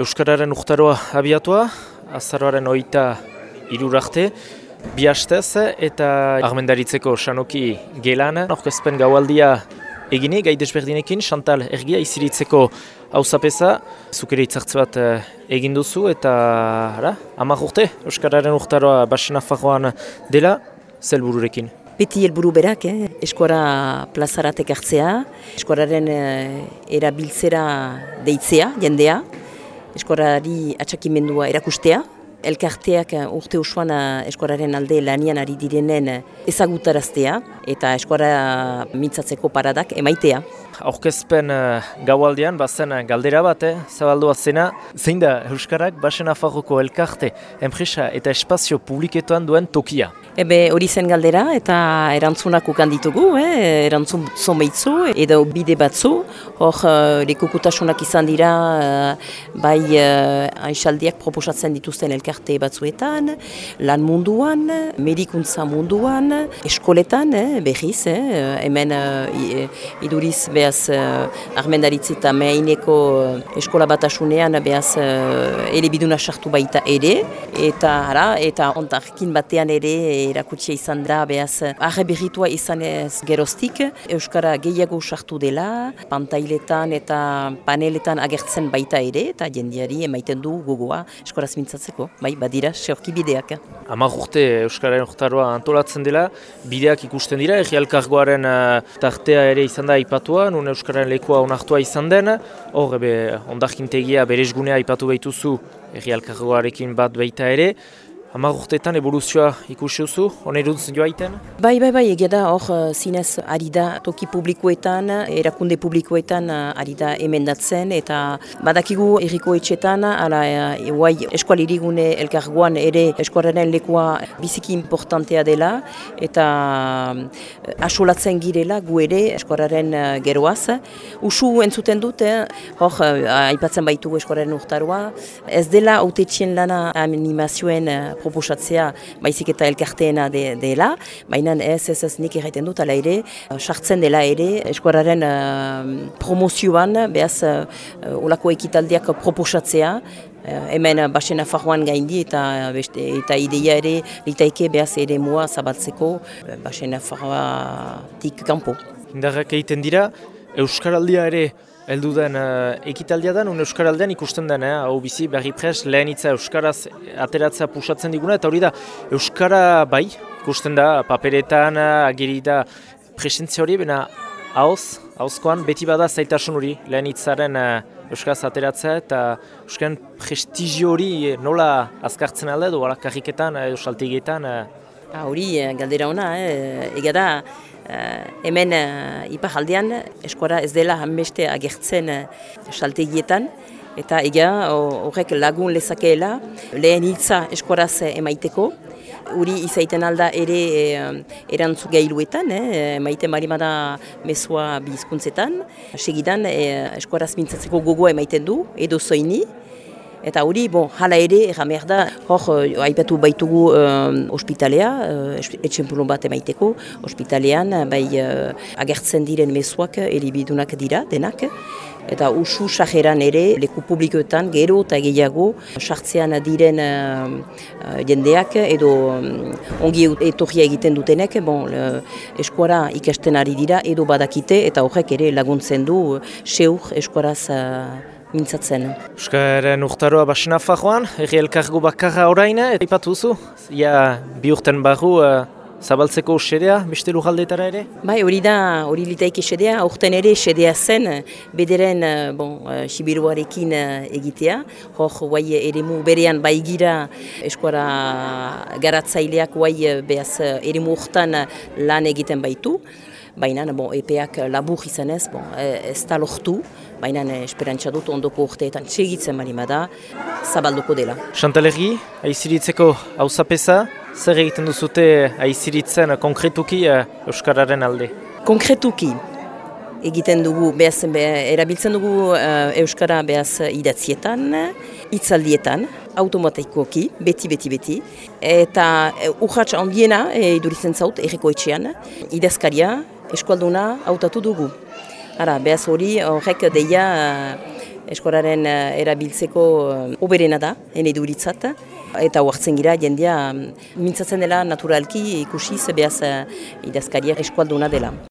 Euskararen urtaroa abiatua, azaroaren oita irurarte, bi hastez eta armendaritzeko sanoki gelan. Orkezpen gaualdia egine, gai desberdinekin, Chantal Ergia iziritzeko hauzapeza. Zuk ere itzartze bat eh, egin duzu eta ara, amak urte, Euskararen urtaroa basena fagoan dela, zelbururekin. Beti helburu berak, eh? eskuara plazaratek hartzea, eskuararen eh, erabiltzera deitzea, jendea, eskuarari atxakimendua erakustea, elkarteak eh, urte usuan eh, eskuararen alde lanian ari direnen ezagutaraztea eta eskuara mitzatzeko paradak emaitea. Aurkezpen uh, gaualdean, bazen galdera bat, eh? zabaldua zena, zein da Euskarak basen afarroko elkarte, enpresa eta espazio publiketoan duen tokia? Ebe hori zen galdera eta erantzunak ukan ditugu, eh? erantzun zomeitzu edo bide batzu. Hor, uh, lekukutasunak izan dira, uh, bai uh, aixaldiak proposatzen dituzten elkarte batzuetan, lan munduan, medikuntza munduan, eskoletan, eh? behiz, eh? hemen uh, iduriz behaz uh, armendaritzi eta meineko eskola batasunean behaz uh, ere biduna sartu baita ere, eta, ara, eta ontarkin batean ere erakutsia izan da, behaz, arrebirritua izan ez geroztik, Euskara gehiago sartu dela, pantailetan eta paneletan agertzen baita ere, eta jendiari emaiten du gogoa eskoraz mintzatzeko, bai, badira, seorki bideak. Amar urte Euskararen urtaroa antolatzen dela, bideak ikusten dira, egialkargoaren tartea ere izan da ipatua, nun Euskararen lekua onartua izan den, hor, ebe, ondarkintegia berezgunea ipatu behituzu, egialkargoarekin bat baita ere, Hamar urteetan evoluzioa ikusi duzu, oneruntz joaiten? Bai, bai, bai, egia da, hor uh, zinez ari da toki publikoetan, erakunde publikoetan uh, ari da emendatzen, eta badakigu erriko etxetan, ala uh, eskualirigune elkargoan ere eskualaren lekua biziki importantea dela, eta asolatzen girela gu ere eskualaren geroaz. Usu entzuten dut, hor, aipatzen baitu eskualaren urtaroa, ez dela autetxien lana animazioen proposatzea baizik eta elkarteena dela, baina ez ez ez nik erraiten dut, ala ere, sartzen dela ere, eskuararen uh, promozioan, behaz, uh, olako ekitaldiak proposatzea, hemen basena faruan gaindi eta beste, eta ideia ere, litaike behaz ere mua zabaltzeko basena farua tik kampo. Indarrak egiten dira, Euskaraldia ere Eldu den uh, ekitaldia da, un Euskaraldean ikusten den, eh? hau bizi berri pres lehen itza Euskaraz ateratzea pusatzen diguna, eta hori da Euskara bai, ikusten da paperetan agiri da presentzia hori, bena hauz, hauzkoan beti bada zailtasun hori lehen itzaren uh, Euskaraz ateratzea, eta Euskaren prestigio hori nola azkartzen alde, edo karriketan, edo Hori, galdera ona, eh? ega da, Uh, hemen uh, iparaldean eskuara ez dela hanbeste agertzen uh, saltegietan eta ega horrek lagun lezakeela lehen hitza eskuaraz emaiteko Uri izaiten alda ere eh, erantzu gailuetan, eh, maite marimada mesua bizkuntzetan. Segidan eh, eskuaraz mintzatzeko gogoa emaiten du, edo zoini. Eta hori, bon, hala ere, erramer da, hor, uh, baitugu uh, ospitalea, uh, etxempulun bat emaiteko, ospitalean, bai uh, agertzen diren mezuak, eribidunak dira, denak, eta usu sajeran ere, leku publikoetan, gero eta gehiago, sartzean diren uh, jendeak, edo um, ongi etorria egiten dutenek, bon, uh, eskuara ikasten ari dira, edo badakite, eta horrek ere laguntzen du, uh, seur eskuaraz mintzatzen. Euskaren urtaroa basina fajoan, erri elkargo bakarra orain, eta ipatu zu, ja bi urten barru uh, zabaltzeko sedea, beste lujaldetara ere? Bai, hori da, hori litaik sedea, aurten ere sedea zen, bederen, uh, bon, uh, sibiruarekin egitea, hor, guai, ere mu berean baigira eskuara garatzaileak, guai, behaz, ere urtan lan egiten baitu, baina bon, epeak labur izan ez, bon, ez da lortu, baina esperantza dut ondoko urteetan txegitzen marima da, zabalduko dela. Chantalegi, aiziritzeko hauzapeza, zer egiten duzute aiziritzen konkretuki uh, Euskararen alde? Konkretuki, egiten dugu, behaz, erabiltzen dugu uh, Euskara behaz idatzietan, itzaldietan, automatikoki, beti, beti, beti. Eta uh, urratx handiena, e, iduritzen zaut, erreko etxean, idazkaria, eskualduna hautatu dugu. Ara, behaz hori horrek deia eskoraren erabiltzeko oberena da, hene duritzat, eta huartzen gira jendea mintzatzen dela naturalki ikusi behaz idazkaria eskualduna dela.